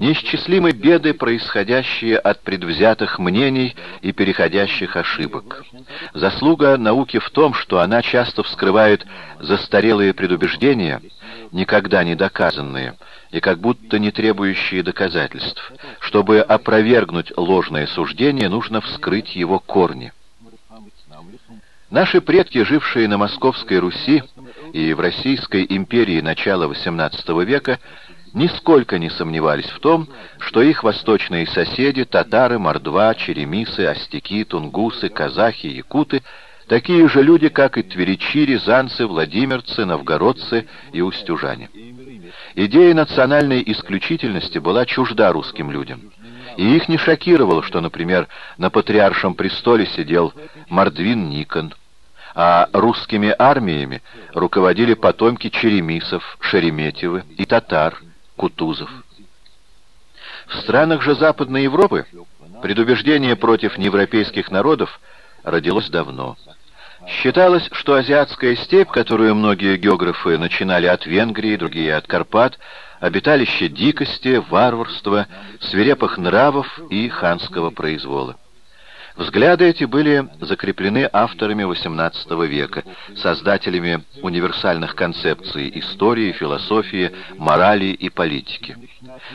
Неисчислимы беды, происходящие от предвзятых мнений и переходящих ошибок. Заслуга науки в том, что она часто вскрывает застарелые предубеждения, никогда не доказанные, и как будто не требующие доказательств. Чтобы опровергнуть ложное суждение, нужно вскрыть его корни. Наши предки, жившие на Московской Руси и в Российской империи начала XVIII века, нисколько не сомневались в том, что их восточные соседи, татары, мордва, черемисы, остяки, тунгусы, казахи, якуты, такие же люди, как и тверичи, рязанцы, владимирцы, новгородцы и устюжане. Идея национальной исключительности была чужда русским людям. И их не шокировало, что, например, на патриаршем престоле сидел Мордвин Никон, а русскими армиями руководили потомки черемисов, Шереметьевы и татар, Кутузов. В странах же Западной Европы предубеждение против неевропейских народов родилось давно. Считалось, что азиатская степь, которую многие географы начинали от Венгрии, другие от Карпат, обиталище дикости, варварства, свирепых нравов и ханского произвола. Взгляды эти были закреплены авторами XVIII века, создателями универсальных концепций истории, философии, морали и политики.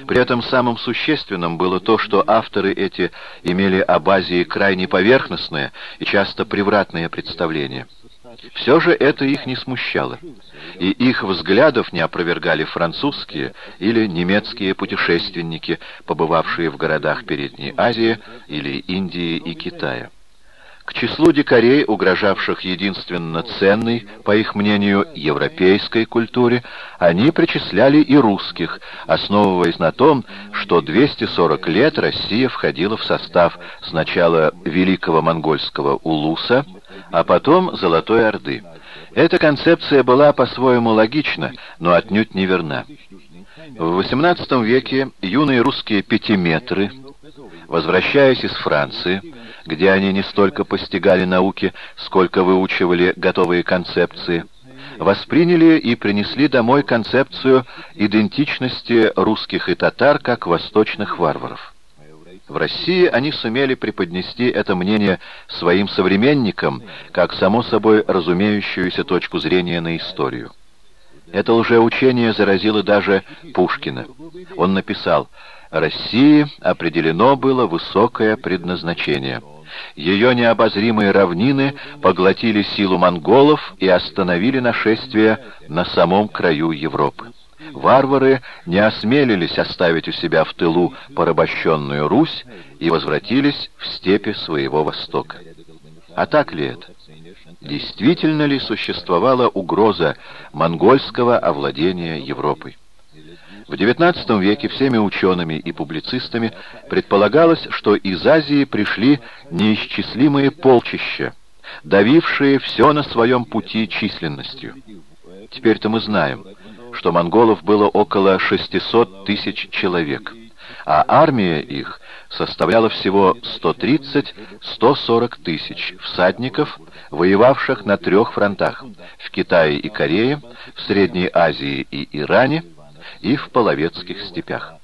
При этом самым существенным было то, что авторы эти имели об Азии крайне поверхностное и часто превратное представление. Все же это их не смущало, и их взглядов не опровергали французские или немецкие путешественники, побывавшие в городах Передней Азии или Индии и Китая. К числу дикарей, угрожавших единственно ценной, по их мнению, европейской культуре, они причисляли и русских, основываясь на том, что 240 лет Россия входила в состав сначала Великого Монгольского Улуса, а потом Золотой Орды. Эта концепция была по-своему логична, но отнюдь не верна. В XVIII веке юные русские пятиметры, возвращаясь из Франции, где они не столько постигали науки, сколько выучивали готовые концепции, восприняли и принесли домой концепцию идентичности русских и татар как восточных варваров. В России они сумели преподнести это мнение своим современникам, как само собой разумеющуюся точку зрения на историю. Это лжеучение заразило даже Пушкина. Он написал «России определено было высокое предназначение». Ее необозримые равнины поглотили силу монголов и остановили нашествие на самом краю Европы. Варвары не осмелились оставить у себя в тылу порабощенную Русь и возвратились в степи своего востока. А так ли это? Действительно ли существовала угроза монгольского овладения Европой? В XIX веке всеми учеными и публицистами предполагалось, что из Азии пришли неисчислимые полчища, давившие все на своем пути численностью. Теперь-то мы знаем, что монголов было около 600 тысяч человек, а армия их составляла всего 130-140 тысяч всадников, воевавших на трех фронтах – в Китае и Корее, в Средней Азии и Иране – и в половецких степях.